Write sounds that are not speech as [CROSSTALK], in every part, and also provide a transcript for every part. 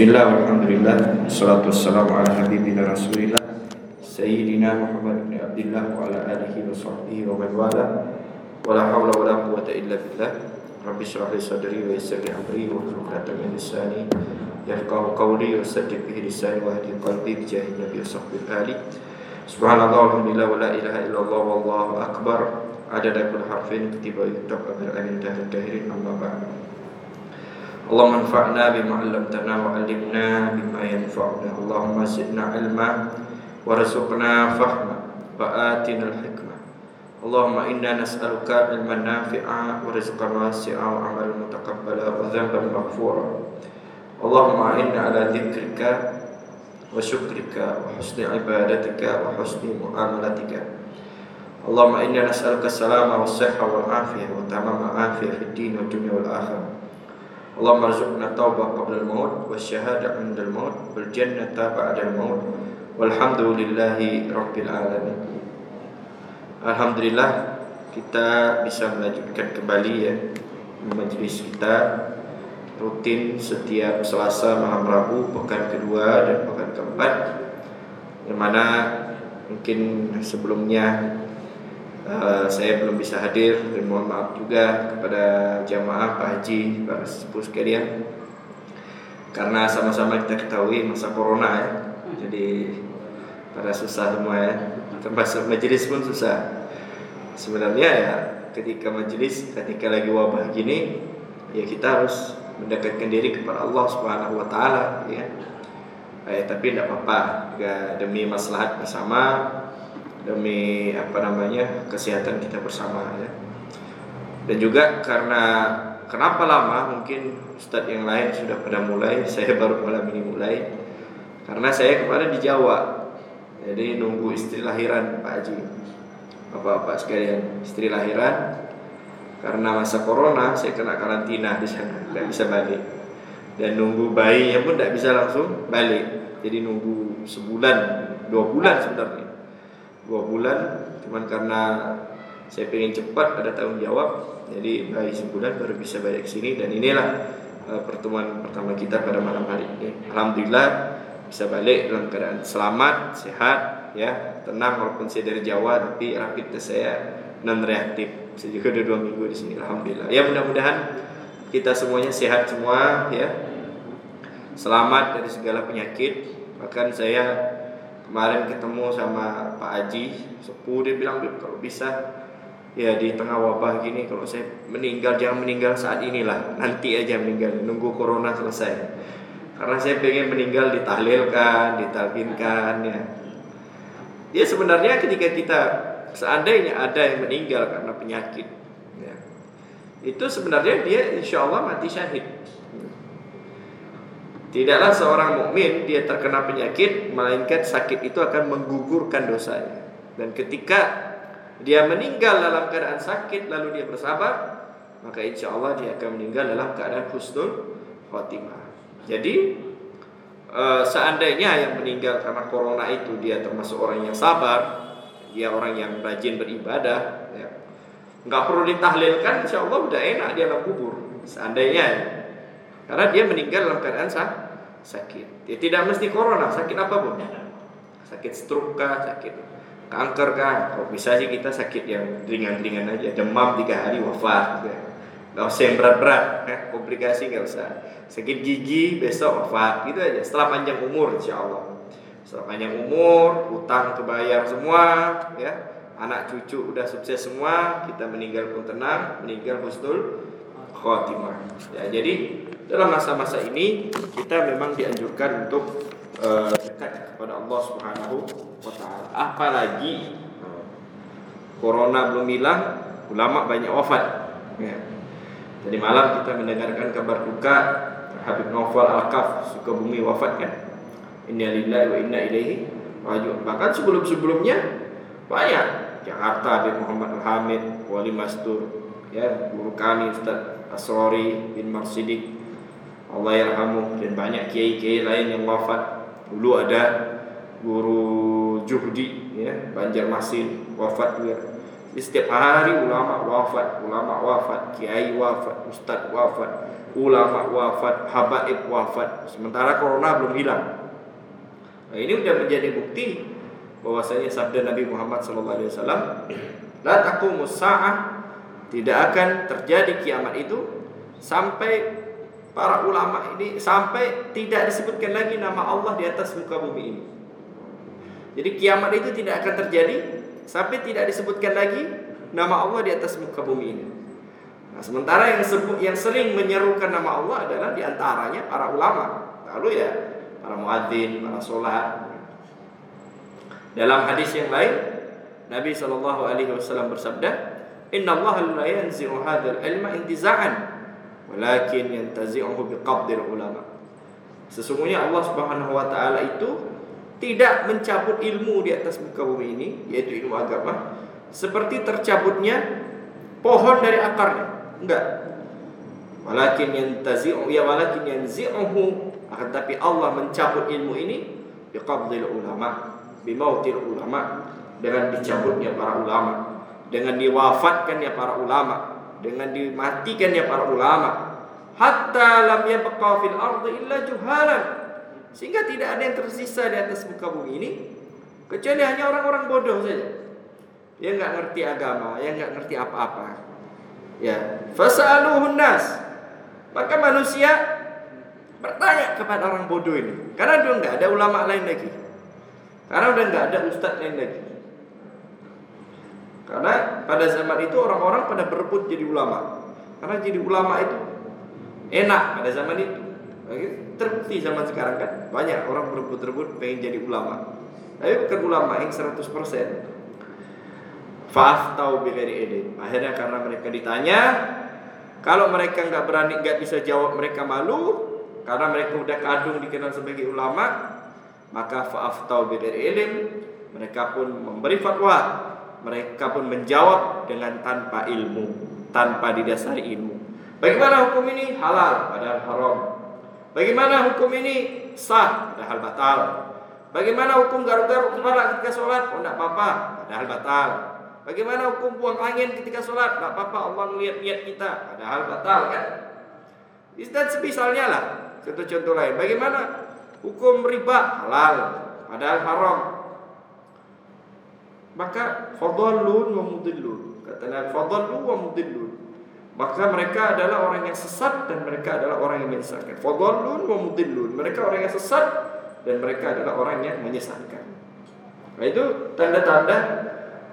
Bismillah walhamdulillah Salatu wassalamu ala habibina rasulillah Sayyidina Muhammad bin Abdullah Wa ala alihi wa sahbihi wa man wala Wa la hawla wa la quwata illa billah Rabbi syrah li sadri wa yassir li amri Wa hlukatan min lisani Yafqahu qawli wa saddiq bihi lisani Wa hadi qalbi bijahi nabi wa sahbihi ali Subhanallah walhamdulillah wa la ilaha illallah Wallahu akbar Adada kul harfin kutiba yutab Abil amin dahil dahirin amma ba'du اللهم انفعنا بما علمتنا وعلمنا بما ينفعنا. اللهم زدنا علما وارزقنا فهما وآتنا الحكمة. اللهم إنا نسألك علما نافعا ورزقا واسعا وعملا متقبلا وذنبا مغفورا. اللهم أعنا على ذكرك وشكرك وحسن عبادتك وحسن معاملتك. اللهم إنا نسألك السلامة والصحة والعافية وتمام العافية في الدين والدنيا والآخرة. اللهم ارزقنا التوبة قبل الموت والشهادة عند الموت والجنة بعد الموت والحمد لله رب العالمين Alhamdulillah kita bisa melanjutkan kembali ya majlis kita rutin setiap Selasa malam Rabu pekan kedua dan pekan keempat yang mana mungkin sebelumnya Eh, saya belum bisa hadir dan mohon maaf juga kepada jamaah Pak Haji, Pak Sepuh sekalian karena sama-sama kita ketahui masa corona ya. Jadi pada susah semua ya. Termasuk majelis pun susah. Sebenarnya ya ketika majelis ketika lagi wabah gini ya kita harus mendekatkan diri kepada Allah Subhanahu wa taala ya. Eh, tapi tidak apa-apa. Demi maslahat bersama demi apa namanya kesehatan kita bersama ya. Dan juga karena kenapa lama mungkin Ustadz yang lain sudah pada mulai, [LAUGHS] saya baru malam ini mulai. Karena saya kemarin di Jawa. Jadi nunggu istri lahiran Pak Haji. Bapak-bapak sekalian, istri lahiran karena masa corona saya kena karantina di sana, tidak bisa balik. Dan nunggu bayinya pun tidak bisa langsung balik. Jadi nunggu sebulan, dua bulan sebenarnya dua bulan. Cuman karena saya pengen cepat ada tanggung jawab jadi bayi sebulan baru bisa balik sini. Dan inilah uh, pertemuan pertama kita pada malam hari ini. Alhamdulillah bisa balik dalam keadaan selamat sehat ya tenang walaupun saya dari Jawa tapi rapid test saya non reaktif saya juga udah dua minggu di sini alhamdulillah. Ya mudah-mudahan kita semuanya sehat semua ya. Selamat dari segala penyakit. Bahkan saya kemarin ketemu sama Pak Haji sepuh dia bilang kalau bisa ya di tengah wabah gini kalau saya meninggal jangan meninggal saat inilah. Nanti aja meninggal nunggu corona selesai. Karena saya pengen meninggal ditahlilkan ditalkinkan ya. Ya sebenarnya ketika kita seandainya ada yang meninggal karena penyakit ya, itu sebenarnya dia insya Allah mati syahid Tidaklah seorang mukmin dia terkena penyakit melainkan sakit itu akan menggugurkan dosanya. Dan ketika dia meninggal dalam keadaan sakit lalu dia bersabar, maka insya Allah dia akan meninggal dalam keadaan husnul khotimah. Jadi e, seandainya yang meninggal karena corona itu dia termasuk orang yang sabar, dia orang yang rajin beribadah, ya. nggak perlu ditahlilkan, insya Allah udah enak dia dalam kubur. Seandainya ya. Karena dia meninggal dalam keadaan sah, sakit. Ya tidak mesti corona, sakit apa. Sakit stroke kah, sakit kanker kah. Kalau bisa sih kita sakit yang ringan-ringan aja. Demam tiga hari wafat. Ya. Gak usah yang berat-berat, ya. komplikasi gak usah. Sakit gigi besok wafat, gitu aja. Setelah panjang umur, insya Allah. Setelah panjang umur, utang kebayar semua, ya. Anak cucu udah sukses semua, kita meninggal pun tenang, meninggal husnul khotimah. Ya, jadi dalam masa-masa ini kita memang dianjurkan untuk uh, dekat kepada Allah Subhanahu wa taala. Apalagi uh, corona belum hilang, ulama banyak wafat. Ya. Jadi malam kita mendengarkan kabar duka Habib Novel Al-Kaf Sukabumi wafat kan. Inna lillahi wa inna ilaihi rajiun. Bahkan sebelum-sebelumnya banyak Jakarta Habib Muhammad Hamid, Wali Mastur, ya guru kami Ustaz Asrori bin Marsidik Allah yarhamu dan banyak kiai-kiai lain yang wafat. Dulu ada guru Juhdi ya, Banjarmasin wafat juga. Jadi setiap hari ulama wafat, ulama wafat, kiai wafat, ustadz wafat. ulama wafat, habaib wafat, sementara corona belum hilang. Nah, ini sudah menjadi bukti bahwasanya sabda Nabi Muhammad SAW, la taqumus tidak akan terjadi kiamat itu sampai para ulama ini sampai tidak disebutkan lagi nama Allah di atas muka bumi ini. Jadi kiamat itu tidak akan terjadi sampai tidak disebutkan lagi nama Allah di atas muka bumi ini. Nah, sementara yang sebut yang sering menyerukan nama Allah adalah di antaranya para ulama. Lalu ya para muadzin, para sholat. Dalam hadis yang lain, Nabi Shallallahu Alaihi Wasallam bersabda, Inna Allah la yanzi'u hadzal ilma intiza'an walakin yantazi'uhu biqabdil ulama. Sesungguhnya Allah Subhanahu wa taala itu tidak mencabut ilmu di atas muka bumi ini, yaitu ilmu agama, seperti tercabutnya pohon dari akarnya. Enggak. Walakin yantazi'u ya walakin yanzi'uhu akan tapi Allah mencabut ilmu ini biqabdil ulama, bimautil ulama dengan dicabutnya para ulama, dengan diwafatkannya para ulama dengan dimatikannya para ulama. Hatta lam yabqa fil ardi illa juhalan. Sehingga tidak ada yang tersisa di atas muka bumi ini. Kecuali hanya orang-orang bodoh saja. Yang nggak ngerti agama yang nggak ngerti apa-apa. Ya. Fasaluhun nas maka manusia bertanya kepada orang bodoh ini. Karena dia nggak ada ulama lain lagi. Karena udah nggak ada ustadz lain lagi karena pada zaman itu orang-orang pada berebut jadi ulama. Karena jadi ulama itu enak pada zaman itu. Terbukti zaman sekarang kan banyak orang berebut-rebut pengen jadi ulama. Tapi bukan ulama yang 100%. Faaf tahu bighairi ilm. Akhirnya karena mereka ditanya, kalau mereka nggak berani nggak bisa jawab mereka malu karena mereka udah kadung dikenal sebagai ulama, maka faaf tahu bighairi ilm. Mereka pun memberi fatwa mereka pun menjawab dengan tanpa ilmu, tanpa didasari ilmu. Bagaimana hukum ini halal padahal haram? Bagaimana hukum ini sah padahal batal? Bagaimana hukum garuk-garuk kepala ketika sholat? Oh tidak apa-apa, padahal batal. Bagaimana hukum buang angin ketika sholat? Tidak apa-apa, Allah melihat niat kita, padahal batal kan? Dan semisalnya lah, contoh-contoh lain. Bagaimana hukum riba halal, padahal haram? Maka fadallun wa mudillun. Kata fadallu wa mudillun. Maka mereka adalah orang yang sesat dan mereka adalah orang yang menyesatkan. Fadallun wa mudillun. Mereka orang yang sesat dan mereka adalah orang yang menyesatkan. Nah itu tanda-tanda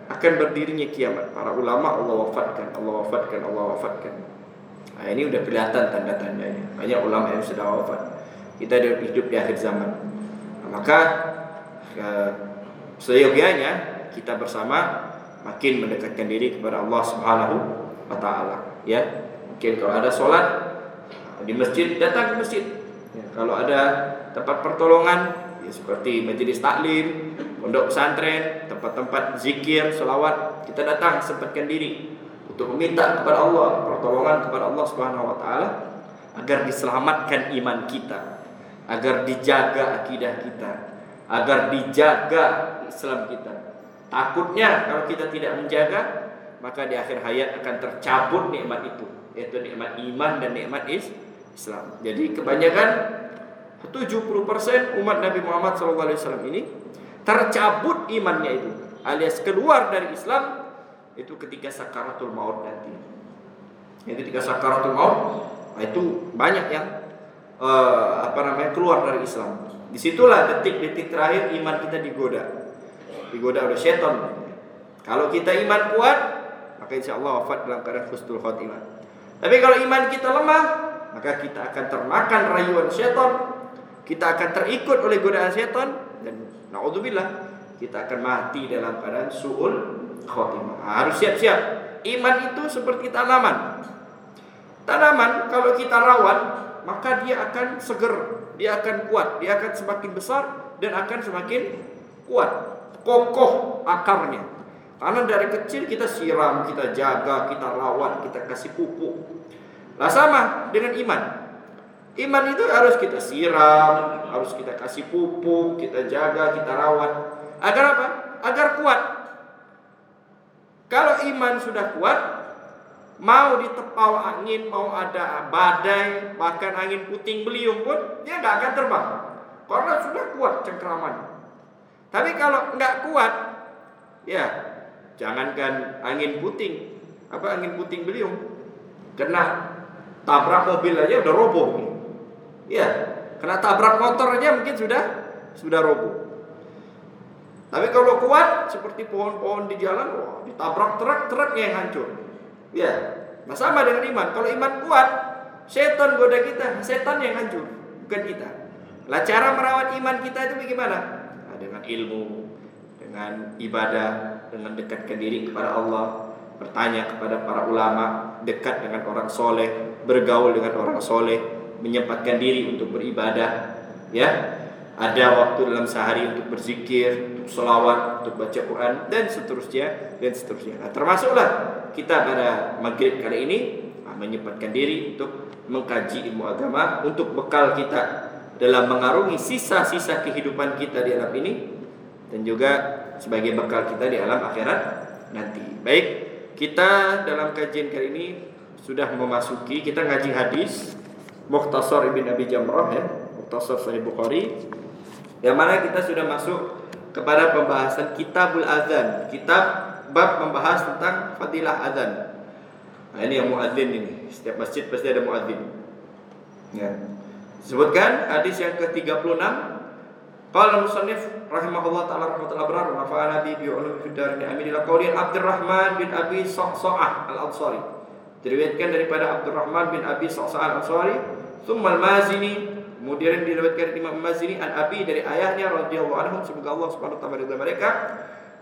akan berdirinya kiamat. Para ulama Allah wafatkan Allah wafatkan Allah wafatkan. Nah ini udah kelihatan tanda-tandanya. Banyak ulama yang sudah wafat. Kita hidup di akhir zaman. Nah, maka uh, seyogianya kita bersama makin mendekatkan diri kepada Allah Subhanahu wa taala. Ya mungkin kalau ada sholat di masjid datang ke masjid. Ya, kalau ada tempat pertolongan ya seperti majelis taklim pondok pesantren tempat-tempat zikir selawat kita datang sempatkan diri untuk meminta kepada Allah pertolongan kepada Allah Subhanahu wa taala agar diselamatkan iman kita agar dijaga akidah kita agar dijaga Islam kita Takutnya kalau kita tidak menjaga maka di akhir hayat akan tercabut nikmat itu yaitu nikmat iman dan nikmat Islam. Jadi kebanyakan 70% umat Nabi Muhammad SAW ini tercabut imannya itu alias keluar dari Islam itu ketika sakaratul maut nanti. Jadi ketika sakaratul maut itu banyak yang uh, apa namanya keluar dari Islam. Di situlah detik-detik terakhir iman kita digoda digoda oleh setan. Kalau kita iman kuat, maka insya Allah wafat dalam keadaan khusnul khotimah. Tapi kalau iman kita lemah, maka kita akan termakan rayuan setan, kita akan terikut oleh godaan setan dan naudzubillah kita akan mati dalam keadaan suul khotimah. Harus siap-siap. Iman itu seperti tanaman. Tanaman kalau kita rawat, maka dia akan seger, dia akan kuat, dia akan semakin besar dan akan semakin kuat kokoh akarnya. Karena dari kecil kita siram, kita jaga, kita rawat, kita kasih pupuk. Nah sama dengan iman. Iman itu harus kita siram, harus kita kasih pupuk, kita jaga, kita rawat. Agar apa? Agar kuat. Kalau iman sudah kuat, mau ditepau angin, mau ada badai, bahkan angin puting beliung pun dia nggak akan terbang karena sudah kuat cengkraman. Tapi kalau nggak kuat, ya jangankan angin puting, apa angin puting beliung, kena tabrak mobil aja udah roboh. Ya, kena tabrak motor aja mungkin sudah sudah roboh. Tapi kalau kuat seperti pohon-pohon di jalan, wah, ditabrak truk, truknya yang hancur. Ya, nah sama dengan iman. Kalau iman kuat, setan goda kita, setan yang hancur, bukan kita. Lah cara merawat iman kita itu bagaimana? Dengan ilmu, dengan ibadah, dengan dekatkan diri kepada Allah, bertanya kepada para ulama, dekat dengan orang soleh, bergaul dengan orang soleh, menyempatkan diri untuk beribadah, ya. Ada waktu dalam sehari untuk berzikir, untuk selawat, untuk baca Quran dan seterusnya dan seterusnya. Nah, termasuklah kita pada maghrib kali ini nah, menyempatkan diri untuk mengkaji ilmu agama untuk bekal kita dalam mengarungi sisa-sisa kehidupan kita di alam ini dan juga sebagai bekal kita di alam akhirat nanti. Baik, kita dalam kajian kali ini sudah memasuki kita ngaji hadis Mukhtasar Ibn Abi Jamrah ya, Mukhtasar Sahih Bukhari. Yang mana kita sudah masuk kepada pembahasan Kitabul Azan, kitab bab membahas tentang fadilah azan. Nah, ini yang muadzin ini. Setiap masjid pasti ada muadzin. Ya. Sebutkan hadis yang ke-36. Qala musannif rahimahullah taala rahmatullah barar wa fa'ala bi bi ulum fi darin amin ila qauli Abdurrahman bin Abi Sa'sa'ah al-Ansari. Diriwayatkan daripada Abdurrahman bin Abi Sa'sa'ah al-Ansari, thumma al-Mazini, kemudian diriwayatkan Imam Mazini an Abi dari ayahnya radhiyallahu anhu semoga Allah Subhanahu wa taala ridha mereka,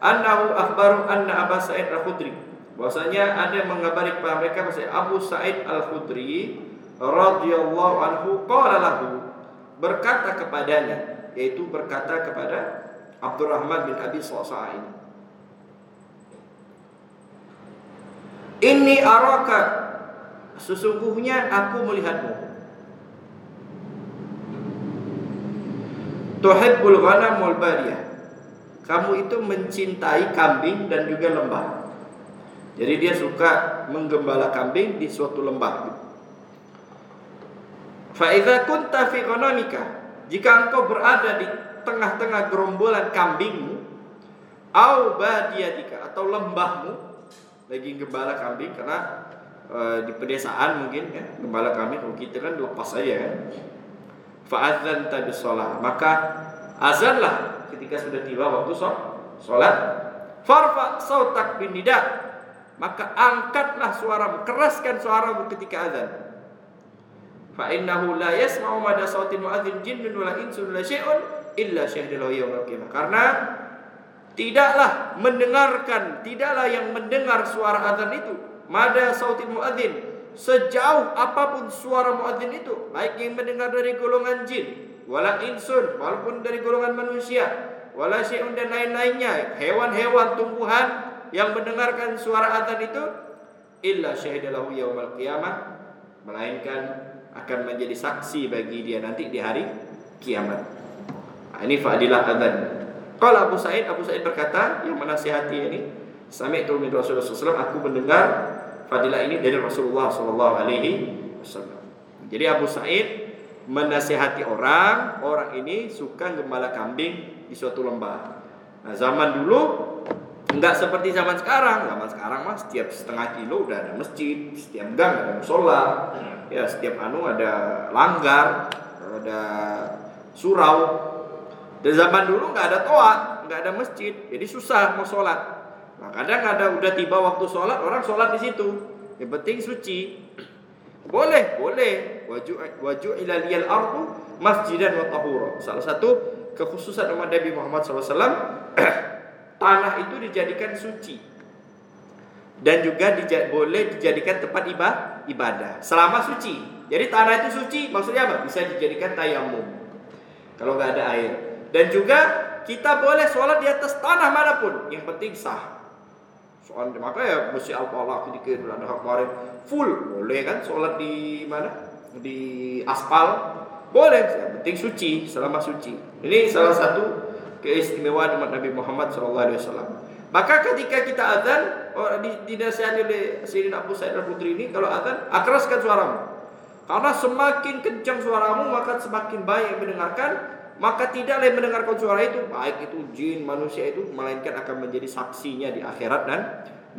annahu akhbaru anna Abu Sa'id al-Khudri. Bahwasanya ada mengabari kepada mereka bahwa Abu Sa'id al-Khudri radhiyallahu anhu qala lahu berkata kepadanya yaitu berkata kepada Abdurrahman bin Abi Sa'sa ini Ini araka sesungguhnya aku melihatmu Tuhibbul ghanam wal bariyah kamu itu mencintai kambing dan juga lembah. Jadi dia suka menggembala kambing di suatu lembah. Fa'idha kunta fi Jika engkau berada di tengah-tengah gerombolan kambingmu Au badiyatika atau lembahmu Lagi gembala kambing karena e, di pedesaan mungkin ya Gembala kambing kalau kita kan lepas saja kan. Tabi sholat Maka azanlah ketika sudah tiba waktu sholat. Farfa sautak bin nida Maka angkatlah suaramu Keraskan suaramu ketika azan fa innahu la yasma'u mada sautin muadzin jinnun wala insun la syai'un illa syahidallahu yaumil qiyamah. Karena tidaklah mendengarkan tidaklah yang mendengar suara azan itu mada sautin muadzin sejauh apa pun suara muadzin itu baik yang mendengar dari golongan jin wala insun walaupun dari golongan manusia wala syai'un dan lain-lainnya hewan-hewan tumbuhan yang mendengarkan suara azan itu illa syahidalahu yaumil qiyamah melainkan akan menjadi saksi bagi dia nanti di hari kiamat. Nah, ini fadilah adzan. Kalau Abu Said, Abu Said berkata yang menasihati ini, Sami itu min Rasulullah SAW, aku mendengar fadilah ini dari Rasulullah SAW. Jadi Abu Said menasihati orang, orang ini suka gembala kambing di suatu lembah. Nah, zaman dulu Enggak seperti zaman sekarang. Zaman sekarang mas setiap setengah kilo udah ada masjid, setiap gang ada musola, ya setiap anu ada langgar, ada surau. Dan zaman dulu nggak ada toa, nggak ada masjid, jadi susah mau sholat. Nah, kadang ada udah tiba waktu sholat, orang sholat di situ. Yang penting suci. Boleh, boleh. Waju waju ilaliyal ardu masjidan wa tahura. Salah satu kekhususan umat Nabi Muhammad SAW [CLEARS THROAT] tanah itu dijadikan suci dan juga dija boleh dijadikan tempat ibadah selama suci. Jadi tanah itu suci maksudnya apa? Bisa dijadikan tayamum kalau nggak ada air. Dan juga kita boleh sholat di atas tanah mana pun, yang penting sah. Soal maka ya mesti al-falah ketika ada kemarin full boleh kan sholat di mana? Di aspal boleh, yang penting suci selama suci. Ini salah satu keistimewaan umat Nabi Muhammad SAW. Maka ketika kita azan, oh, di, dinasihati oleh Sayyidina Abu Sa'id al-Khudri ini kalau azan akraskan suaramu. Karena semakin kencang suaramu maka semakin baik mendengarkan maka tidaklah yang mendengarkan suara itu baik itu jin manusia itu melainkan akan menjadi saksinya di akhirat dan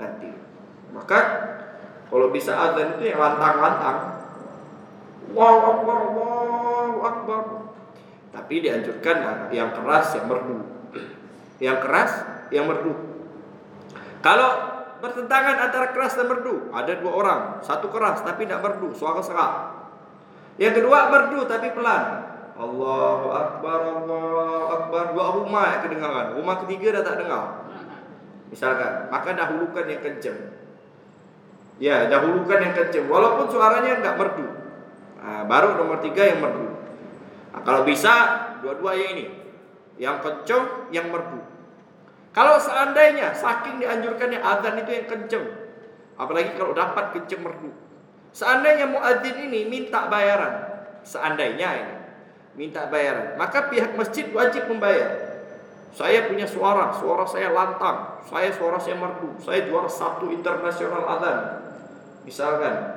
nanti. Maka kalau bisa azan itu yang lantang-lantang. Wow akbar, wow akbar. Tapi dianjurkan yang keras, yang merdu. Yang keras, yang merdu. Kalau bertentangan antara keras dan merdu, ada dua orang, satu keras tapi tidak merdu, suara serak. Yang kedua merdu tapi pelan. Allahu Akbar, Allahu Akbar. Dua rumah yang kedengaran. Rumah ketiga dah tak dengar. Misalkan, maka dahulukan yang kencang. Ya, dahulukan yang kencang. Walaupun suaranya enggak merdu. Nah, baru nomor tiga yang merdu. Nah, kalau bisa, dua-duanya ini. Yang kencang, yang merdu. Kalau seandainya saking dianjurkannya azan itu yang kencang. Apalagi kalau dapat kencang merdu. Seandainya muadzin ini minta bayaran. Seandainya ini. Minta bayaran. Maka pihak masjid wajib membayar. Saya punya suara, suara saya lantang, saya suara saya merdu, saya juara satu internasional azan. Misalkan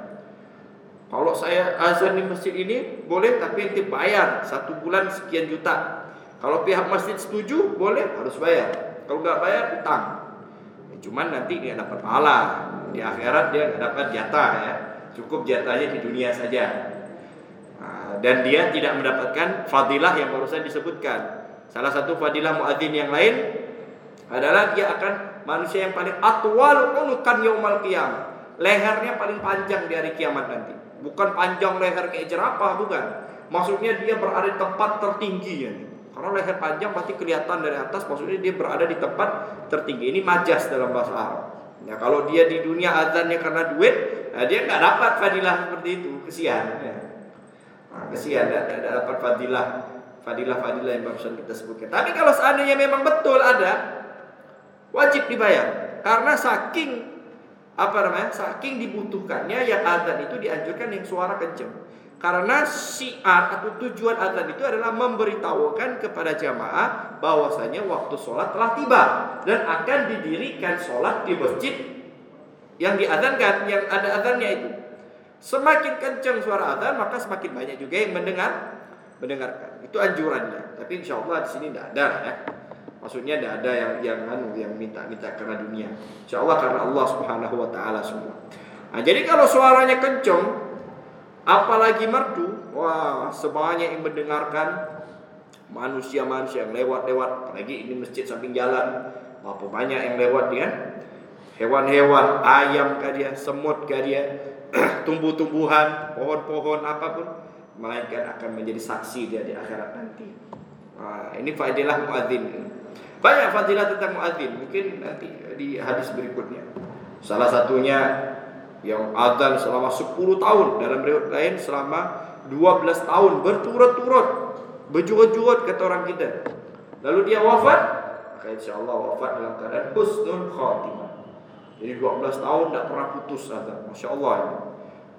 kalau saya azan di masjid ini boleh tapi nanti bayar satu bulan sekian juta. Kalau pihak masjid setuju boleh harus bayar. Kalau nggak bayar utang. Ya, cuman nanti dia dapat pahala di akhirat dia nggak dapat jatah ya. Cukup jatahnya di dunia saja. Nah, dan dia tidak mendapatkan fadilah yang barusan disebutkan. Salah satu fadilah muadzin yang lain adalah dia akan manusia yang paling atwal unukan yaumal qiyamah lehernya paling panjang di hari kiamat nanti. Bukan panjang leher kayak jerapah, bukan. Maksudnya dia berada di tempat tertinggi ya. Karena leher panjang pasti kelihatan dari atas, maksudnya dia berada di tempat tertinggi. Ini majas dalam bahasa Arab. Ya, kalau dia di dunia azannya karena duit, nah dia nggak dapat fadilah seperti itu, kesian. Ya. Nah, kesian, tidak dapat fadilah, fadilah-fadilah yang barusan kita sebutkan. Tapi kalau seandainya memang betul ada, wajib dibayar. Karena saking apa namanya? Saking dibutuhkannya yang adzan itu dianjurkan yang suara kencang karena syiar atau tujuan adzan itu adalah memberitahukan kepada jamaah bahwasanya waktu sholat telah tiba dan akan didirikan sholat di masjid yang diadzankan yang ada adzannya itu. Semakin kencang suara adzan maka semakin banyak juga yang mendengar mendengarkan. Itu anjurannya. Tapi insya Allah di sini tidak ada ya Maksudnya tidak ada yang yang anu yang minta-minta karena dunia. Insya Allah karena Allah Subhanahu wa taala semua. Nah, jadi kalau suaranya kencang apalagi merdu, wah semuanya yang mendengarkan manusia-manusia yang lewat-lewat, apalagi ini masjid samping jalan, apa banyak yang lewat dia. Hewan-hewan, ayam kah dia, semut kah dia, [CLEARS THROAT] tumbuh-tumbuhan, pohon-pohon apa pun, melainkan akan menjadi saksi dia di akhirat nanti. Nah, ini fadilah muadzin. Banyak fadilah tentang muadzin, mungkin nanti di hadis berikutnya. Salah satunya yang adzan selama 10 tahun dalam riwayat lain selama 12 tahun berturut-turut berjurut-jurut kata orang kita. Lalu dia wafat, maka insyaallah wafat dalam keadaan husnul khatimah. Jadi 12 tahun tidak pernah putus adzan. Masya-Allah ini.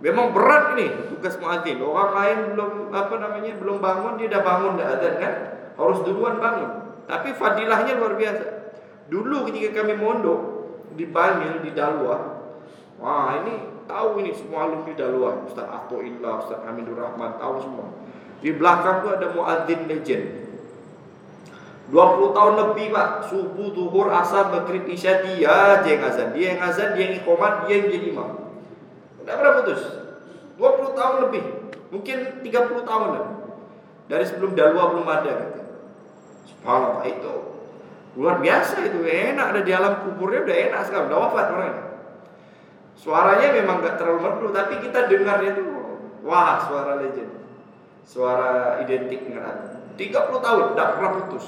Memang berat ini tugas muadzin. Orang lain belum apa namanya belum bangun dia dah bangun dah adzan kan? Harus duluan bangun. Tapi fadilahnya luar biasa. Dulu ketika kami mondok dipanggil di Dalwa, wah ini tahu ini semua alumni Dalwa, Ustaz Atoillah, Ustaz Hamidur Rahman tahu semua. Di belakang tuh ada muadzin legend. 20 tahun lebih pak Subuh, duhur, asar, maghrib, isya Dia aja yang azan Dia yang azan, dia yang ikomat, dia yang jadi imam Tidak pernah putus 20 tahun lebih Mungkin 30 tahun lah Dari sebelum dalwa belum ada gitu. Subhanallah itu luar biasa itu. Enak ada di alam kuburnya udah enak sekali udah wafat orangnya. Suaranya memang gak terlalu merdu tapi kita dengarnya tuh wah suara legend. Suara identik dengan Allah 30 tahun tidak pernah putus.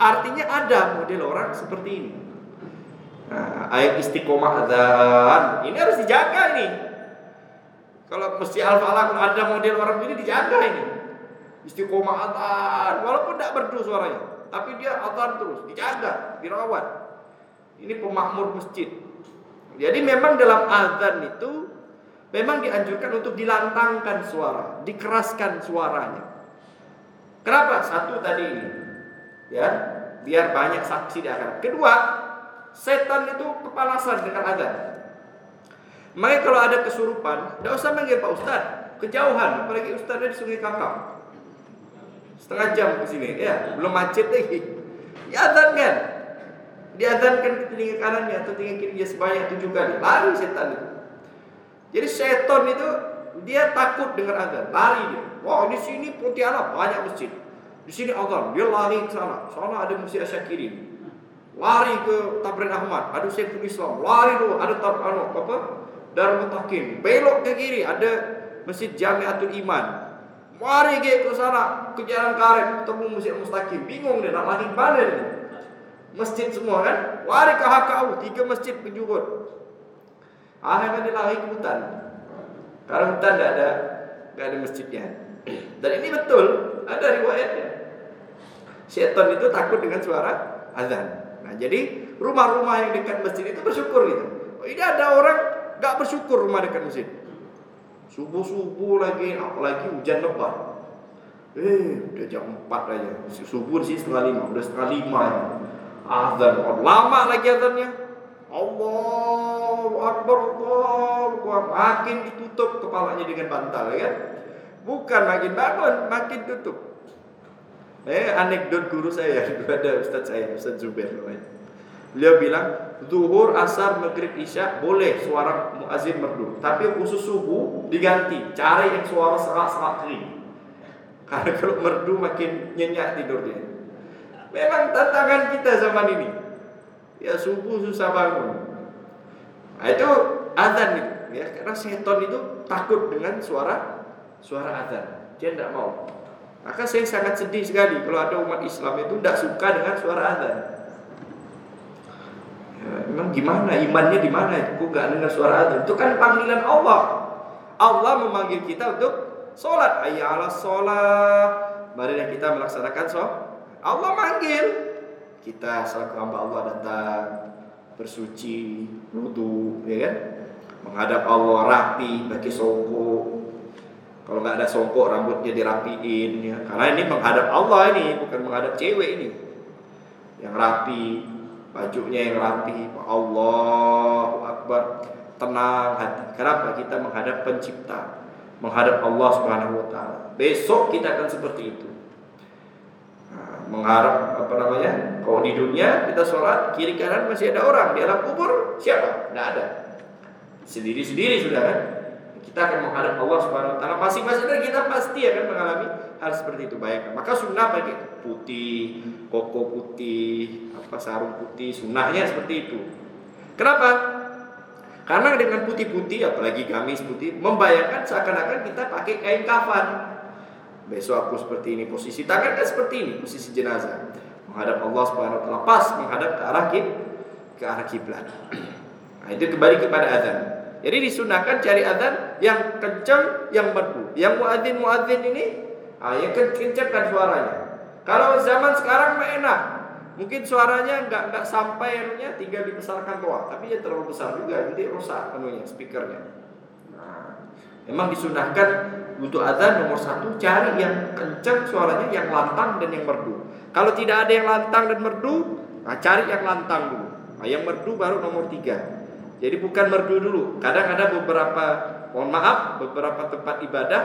Artinya ada model orang seperti ini. Nah, ayat istiqomah adzan ini harus dijaga ini. Kalau mesti al-falaq ada model orang ini dijaga ini. Istiqomah adzan walaupun tidak merdu suaranya tapi dia adzan terus, dijaga, dirawat. Ini pemakmur masjid. Jadi memang dalam adzan itu memang dianjurkan untuk dilantangkan suara, dikeraskan suaranya. Kenapa? Satu tadi ini. Ya, biar banyak saksi di akhirat. Kedua, setan itu kepanasan dengan azan. Makanya kalau ada kesurupan, tidak usah manggil Pak Ustaz, kejauhan, apalagi Ustaznya di Sungai Kakak. Setengah jam ke sini, ya, belum macet lagi. Ya azan kan? Diazankan ke telinga kanannya atau telinga kirinya sebanyak tujuh kali. Lari setan itu. Jadi setan itu dia takut dengan azan, lari dia. Wah di sini Pontianak banyak masjid. Di sini azan, dia lari ke sana. Sana ada masjid Asyakirin. Lari ke Tabrin Ahmad, ada Syekhul Islam. Lari dulu, ada tab anu, apa? Darul Mutakin. Belok ke kiri, ada Masjid Jamiatul Iman. Mari ke ke sana, ke jalan karet, ketemu Masjid Mustaqim. Bingung dia nak lari mana dia. Masjid semua kan? Lari ke HKU, tiga masjid penjurut. Akhirnya dia lari ke hutan. Karena hutan tidak ada, tidak ada masjidnya. Dan ini betul, ada riwayatnya. Syaitan itu takut dengan suara azan. Nah, jadi rumah-rumah yang dekat masjid itu bersyukur gitu. Oh, ini ada orang nggak bersyukur rumah dekat masjid. Subuh-subuh lagi, apalagi hujan lebat. Eh, udah jam 4 aja. Subuh sih setengah lima, udah setengah lima ya. Azan, oh, lama lagi azannya. Allah Akbar, Allah Akbar. Makin ditutup kepalanya dengan bantal ya kan. Bukan makin bangun, makin tutup. Eh, anekdot guru saya, [LAUGHS] ada Ustaz saya, Ustaz Zubair. Beliau bilang, zuhur, asar, maghrib, isya boleh suara muazin merdu, tapi khusus subuh diganti, cari yang suara serak-serak kering. Karena kalau merdu makin nyenyak tidurnya. Memang tantangan kita zaman ini. Ya subuh susah bangun. Nah, itu azan itu, ya karena setan itu takut dengan suara suara azan. Dia tidak mau. Maka saya sangat sedih sekali kalau ada umat Islam itu tidak suka dengan suara azan. Ya, memang gimana imannya di mana itu? Nggak dengar suara azan? Itu kan panggilan Allah. Allah memanggil kita untuk sholat. Ayah Allah sholat. Mari kita melaksanakan sholat. Allah manggil kita selaku hamba Allah datang bersuci, wudhu, ya kan? Menghadap Allah rapi, pakai songkok. Kalau nggak ada songkok rambutnya dirapiin, ya. Karena ini menghadap Allah ini, bukan menghadap cewek ini. Yang rapi, bajunya yang rapi. Allahu Akbar. Tenang hati. Kenapa kita menghadap pencipta? Menghadap Allah Subhanahu wa taala. Besok kita akan seperti itu mengharap apa namanya kalau di dunia kita sholat kiri kanan masih ada orang di alam kubur siapa tidak ada sendiri sendiri sudah kan kita akan menghadap Allah subhanahu wa taala. Masing-masing kita pasti akan mengalami hal seperti itu. Bayangkan maka sunnah bagi putih koko putih apa sarung putih sunnahnya seperti itu. Kenapa? Karena dengan putih-putih apalagi gamis putih membayangkan seakan-akan kita pakai kain kafan. Besok aku seperti ini posisi tangan kan seperti ini posisi jenazah. Menghadap Allah Subhanahu wa taala pas menghadap ke arah kib ke arah kiblat. [CLEARS THROAT] Nah, itu kembali kepada azan. Jadi disunahkan cari azan yang kencang, yang merdu. Yang muadzin muadzin ini ah, yang kencangkan suaranya. Kalau zaman sekarang mah enak. Mungkin suaranya nggak nggak sampai anunya tinggal dibesarkan toa, tapi ya terlalu besar juga nanti rusak anunya speakernya. Nah, memang disunahkan untuk azan nomor satu cari yang kencang suaranya, yang lantang dan yang merdu. Kalau tidak ada yang lantang dan merdu, nah cari yang lantang dulu. Nah, yang merdu baru nomor tiga. Jadi bukan merdu dulu. Kadang ada beberapa, mohon maaf, beberapa tempat ibadah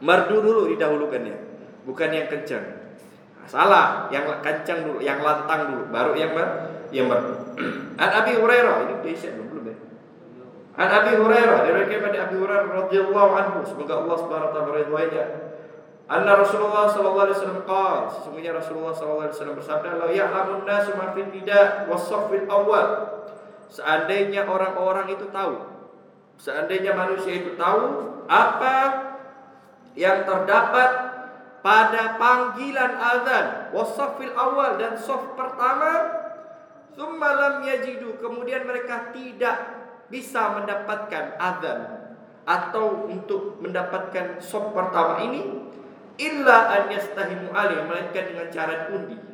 merdu dulu didahulukannya, bukan yang kencang. Nah, salah, yang kencang dulu, yang lantang dulu, baru yang mer yang merdu. [CLEARS THROAT] An Abi Hurairah ini biasa belum belum ya? An Abi Hurairah diriwayatkan dari Abi Hurairah radhiyallahu anhu semoga Allah Subhanahu wa taala meridhoinya. Anna Rasulullah sallallahu alaihi wasallam qala sesungguhnya Rasulullah sallallahu alaihi wasallam bersabda la ya'lamun nasu ma fil nida was awal. Seandainya orang-orang itu tahu seandainya manusia itu tahu apa yang terdapat pada panggilan azan wasafil awal dan sof pertama summa lam yajidu kemudian mereka tidak bisa mendapatkan azan atau untuk mendapatkan sop pertama ini illa an yastahimu alih melainkan dengan cara undi.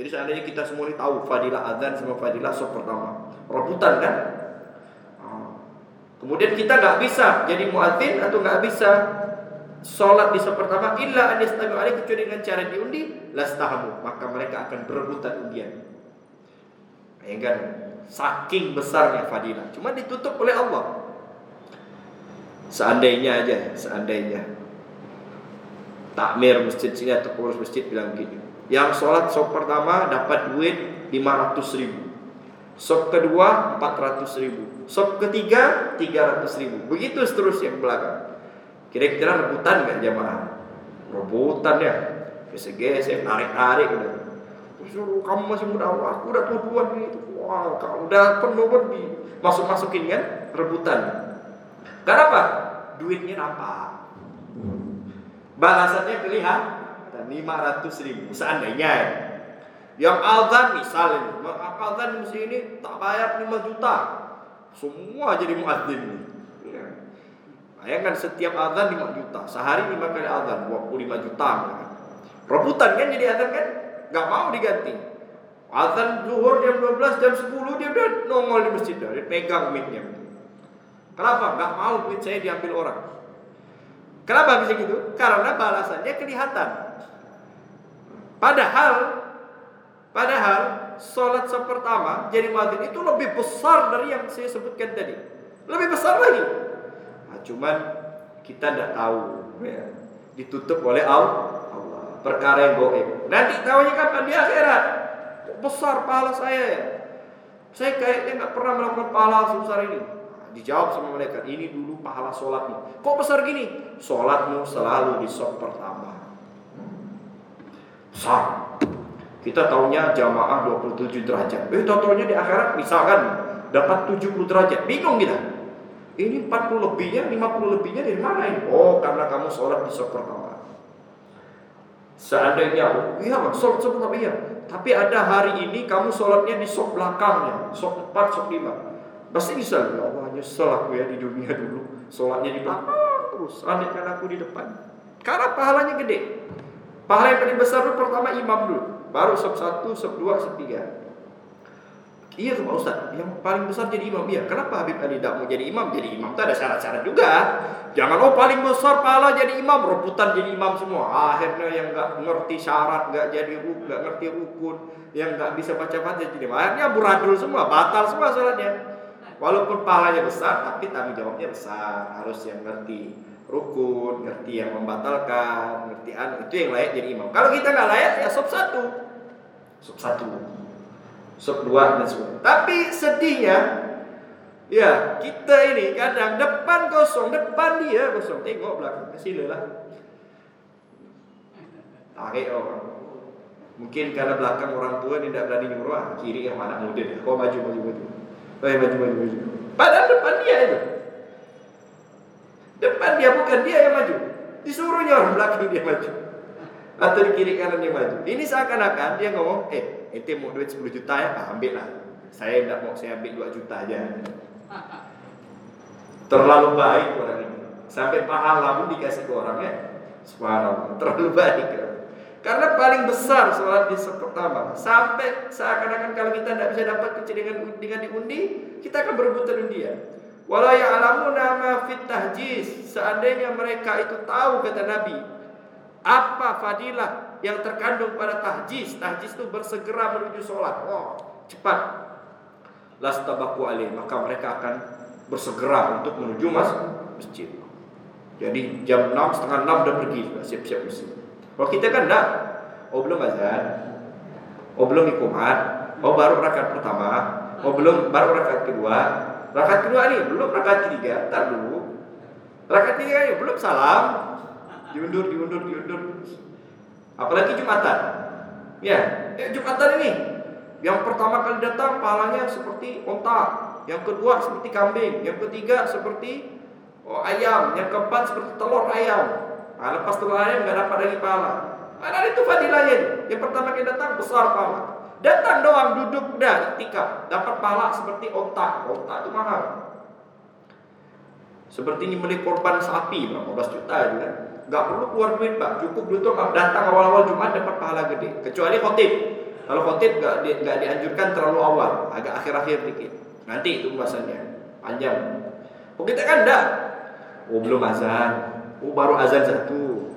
Jadi seandainya kita semua ini tahu fadilah azan sama fadilah sop pertama, rebutan kan? Ah. Kemudian kita nggak bisa jadi muadzin atau nggak bisa sholat di sop pertama illa an yastahimu alih kecuali dengan cara diundi lastahamu maka mereka akan berebutan undian. Ya kan? Saking besarnya fadilah. Cuma ditutup oleh Allah. Seandainya aja, seandainya takmir masjid sini atau pengurus masjid bilang gini. Yang sholat sop pertama dapat duit 500 ribu. Sop kedua 400 ribu. Sop ketiga 300 ribu. Begitu seterusnya ke belakang. Kira-kira rebutan gak jamaah? Rebutan ya. Gesek-gesek, tarik-tarik udah. Suruh kamu masih muda, aku udah tua tua gitu. Wah, kalau udah penuh pergi. Masuk-masukin kan? Rebutan. Kenapa? Duitnya nampak. Balasannya kelihatan 500 ribu seandainya ya. Yang aldan misalnya, aldan mesti ini tak bayar 5 juta. Semua jadi muadzin. Ya. Bayangkan setiap azan 5 juta, sehari 5 kali azan 25 juta. Rebutan kan jadi azan kan? Gak mau diganti. Azan zuhur jam 12, jam 10 dia udah nongol di masjid, dia pegang mic-nya. Kenapa? Gak mau duit saya diambil orang. Kenapa bisa gitu? Karena balasannya kelihatan. Padahal, padahal sholat pertama jadi muadzin itu lebih besar dari yang saya sebutkan tadi. Lebih besar lagi. Nah, cuman kita tidak tahu. Ya. Ditutup oleh Allah. Perkara yang goib. Nanti tahunya kapan di akhirat? Besar pahala saya ya. Saya kayaknya nggak pernah melakukan pahala sebesar ini. Dijawab sama mereka, ini dulu pahala sholatmu. Kok besar gini? Sholatmu selalu di sop pertama. Besar. Kita tahunya jamaah 27 derajat. Eh, totalnya di akhirat misalkan dapat 70 derajat. Bingung kita. Ini 40 lebihnya, 50 lebihnya dari mana ini? Oh, karena kamu sholat di sop pertama. Seandainya, oh, iya bang, sholat sop pertama iya. Tapi ada hari ini kamu sholatnya di sop belakangnya, sop 4, sop 5. Pasti bisa ya Allah nyesel aku ya di dunia dulu Sholatnya di belakang terus Andaikan aku di depan Karena pahalanya gede Pahala yang paling besar itu pertama imam dulu. Baru sub satu, sub dua, sub tiga. Iya tuh Pak Ustaz. Yang paling besar jadi imam. Iya kenapa Habib Ali tidak mau jadi imam? Jadi imam itu ada syarat-syarat juga. Jangan oh paling besar pahala jadi imam. Rebutan jadi imam semua. Akhirnya yang nggak ngerti syarat nggak jadi nggak ngerti rukun Yang nggak bisa baca-baca jadi Akhirnya buradul semua Batal semua sholatnya Walaupun pahalanya besar, tapi tanggung jawabnya besar. Harus yang ngerti rukun, ngerti yang membatalkan, ngerti anu itu yang layak jadi imam. Kalau kita nggak layak, ya sub satu, sub satu, sub dua dan sebagainya. Tapi sedihnya, ya kita ini kadang depan kosong, depan dia kosong. Tengok belakang, kasih lah. Tarik orang. Mungkin karena belakang orang tua tidak berani nyuruh, ah, kiri yang mana muda. Kau maju, maju, maju. Oh ya maju maju maju. Padahal depan dia itu. Depan dia bukan dia yang maju. Disuruhnya orang belakang dia maju. Atau di kiri kanan dia maju. Ini seakan-akan dia ngomong, eh, ente mau duit 10 juta ya, ah, ambil lah. Saya tidak mau, saya ambil 2 juta aja. Terlalu baik orang ini. Sampai pahala pun dikasih ke orang ya. Subhanallah, terlalu baik. Ya. Karena paling besar sholat di pertama Sampai seakan-akan kalau kita tidak bisa dapat kecil dengan diundi Kita akan berebutan undian. Walau ya'lamu nama fit tahjiz Seandainya mereka itu tahu kata Nabi Apa fadilah yang terkandung pada tahjiz? Tahjiz itu bersegera menuju sholat. Oh cepat. Lastabaku alih Maka mereka akan bersegera untuk menuju masjid. Jadi jam 6, setengah 6 udah pergi Siap-siap masjid kalau kita kan enggak. Oh belum azan. Oh belum ikumat. Oh baru rakaat pertama. Oh belum baru rakaat kedua. Rakaat kedua nih belum rakaat ketiga. Entar dulu. Rakaat ketiga ini belum salam. Diundur, diundur, diundur. Apalagi Jumatan. Ya, ya Jumatan ini. Yang pertama kali datang pahalanya seperti onta, yang kedua seperti kambing, yang ketiga seperti oh, ayam, yang keempat seperti telur ayam. Nah, lepas telur ayam nggak dapat lagi pahala. Padahal itu fadilahnya. Yang pertama kali datang besar pahala. Datang doang duduk udah itikaf dapat pahala seperti onta. Onta itu mahal. Seperti ini beli korban sapi 15 juta juga. Gak perlu keluar duit pak, cukup duit itu datang awal-awal Jumat dapat pahala gede. Kecuali khotib. Kalau khotib gak, di, gak dianjurkan terlalu awal, agak akhir-akhir dikit. Nanti itu bahasanya panjang. Oh kita kan enggak. Oh belum azan, Oh baru azan satu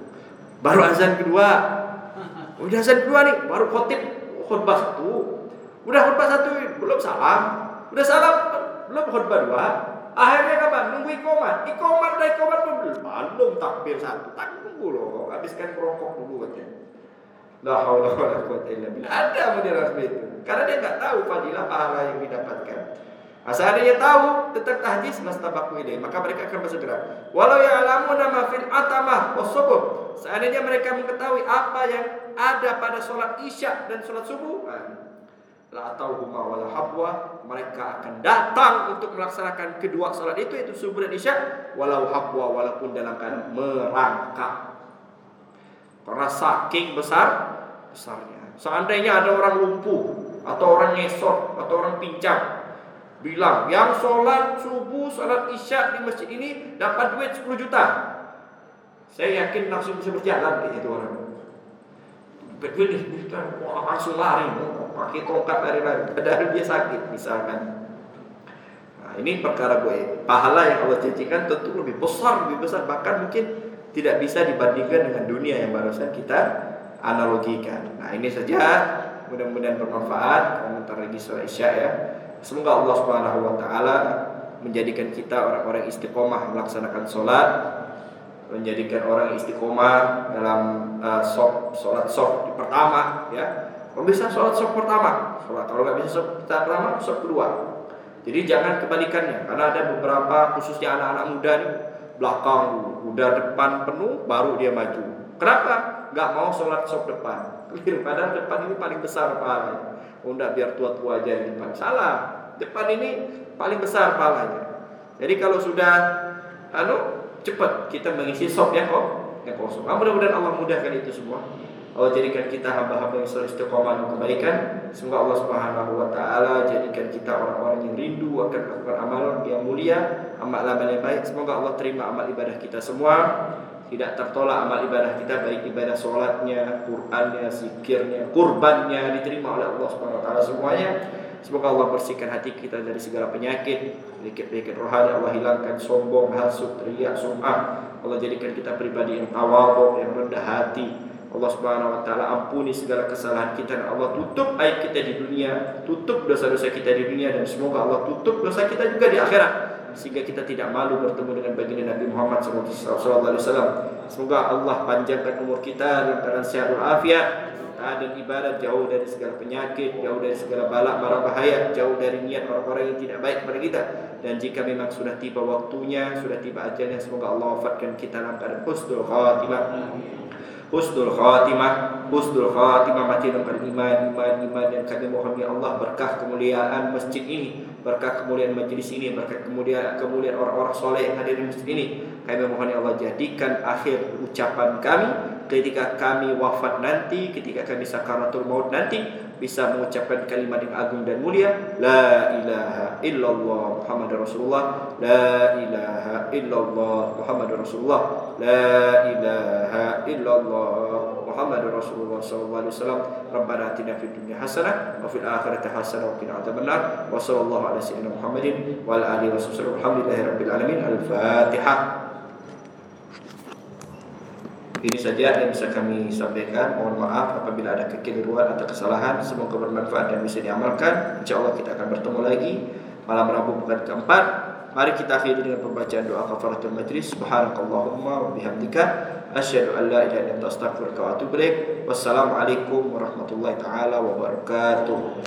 Baru azan kedua Udah azan kedua nih Baru khotib khutbah satu Udah khutbah satu belum salam. Udah salam belum khutbah dua. Akhirnya kapan? Nunggu ikomat. Ikomat dan ikomat belum. Belum takbir satu. Tak nunggu loh. Habiskan rokok dulu katanya. La haula wala quwwata illa billah. Ada model seperti itu. Karena dia nggak tahu fadilah pahala yang didapatkan. Dia tahu tentang tahdis mastabaku ini, maka mereka akan bersegera. Walau alamu nama fil atamah wasubur. Seandainya mereka mengetahui apa yang ada pada sholat isya dan sholat subuh, la tauhuma wala habwa mereka akan datang untuk melaksanakan kedua salat itu itu subuh dan isya walau habwa walaupun dalam keadaan merangkak karena saking besar besarnya seandainya ada orang lumpuh atau orang ngesot atau orang pincang bilang yang sholat subuh sholat isya di masjid ini dapat duit 10 juta. Saya yakin langsung bisa berjalan kayak itu orang. Duit 10 juta wah langsung lari. Pakai tongkat lari-lari padahal dia sakit misalkan. Nah ini perkara gue. Pahala yang Allah janjikan tentu lebih besar lebih besar. Bahkan mungkin tidak bisa dibandingkan dengan dunia yang barusan kita analogikan. Nah ini saja. Mudah-mudahan bermanfaat. Komentar lagi soal isya ya semoga Allah subhanahu wa taala menjadikan kita orang-orang istiqomah melaksanakan sholat menjadikan orang istiqomah dalam uh, sok, sholat sok pertama ya kalau bisa sholat sok pertama, sholat kalau nggak bisa sholat pertama, sholat kedua. Jadi jangan kebalikannya, karena ada beberapa khususnya anak-anak muda nih belakang udah depan penuh baru dia maju. Kenapa? Gak mau sholat sok depan. Padahal depan ini paling besar pahalanya. Oh enggak biar tua-tua aja di depan. Salah. Depan ini paling besar pahalanya. Jadi kalau sudah anu cepat kita mengisi sok ya kok yang kosong. Ah, mudah-mudahan Allah mudahkan itu semua. Allah jadikan kita hamba-hamba yang selalu istiqomah dan kebaikan. Semoga Allah Subhanahu wa taala jadikan kita orang-orang yang rindu akan melakukan amal yang mulia, amal-amal yang baik. Semoga Allah terima amal ibadah kita semua. Tidak tertolak amal ibadah kita baik ibadah sholatnya, Qur'annya, zikirnya, kurbannya diterima oleh Allah Subhanahu wa taala semuanya. Semoga Allah bersihkan hati kita dari segala penyakit, penyakit-penyakit rohani Allah hilangkan sombong, hasut, riak, sum'ah. Allah jadikan kita pribadi yang tawadhu, yang rendah hati, Allah Subhanahu wa taala ampuni segala kesalahan kita dan Allah tutup aib kita di dunia, tutup dosa-dosa kita di dunia dan semoga Allah tutup dosa kita juga di akhirat sehingga kita tidak malu bertemu dengan baginda Nabi Muhammad wasallam. Semoga Allah panjangkan umur kita dalam keadaan sehat walafiat, dan ibadah jauh dari segala penyakit, jauh dari segala balak bara bahaya, jauh dari niat orang-orang yang tidak baik kepada kita. Dan jika memang sudah tiba waktunya, sudah tiba ajalnya, semoga Allah wafatkan kita dalam keadaan husnul khatimah husnul khatimah husnul khatimah mati dalam iman iman iman dan kami mohon ya Allah berkah kemuliaan masjid ini berkah kemuliaan majlis ini berkah kemuliaan kemuliaan orang-orang soleh yang hadir di masjid ini. Kami mohon ya Allah jadikan akhir ucapan kami ketika kami wafat nanti ketika kami sakaratul maut nanti bisa mengucapkan kalimat yang agung dan mulia la ilaha illallah Muhammad Rasulullah la ilaha illallah Muhammad Rasulullah la ilaha illallah Muhammad Rasulullah sallallahu alaihi wasallam. Rabbana atina fid dunya hasanah wa fil akhirati hasanah wa qina adzabannar. Wa sallallahu ala sayyidina Muhammadin wa ala alihi wasallam alhamdulillahi rabbil alamin. Al-fatihah Ini saja yang bisa kami sampaikan. Mohon maaf apabila ada kekeliruan atau kesalahan. Semoga bermanfaat dan bisa diamalkan. Insya Allah kita akan bertemu lagi malam Rabu bukan keempat. Mari kita akhiri dengan pembacaan doa kafaratul majlis. Subhanakallahumma wa bihamdika asyhadu an la ilaha illa anta astaghfiruka wa atubu. Wassalamualaikum warahmatullahi taala wabarakatuh.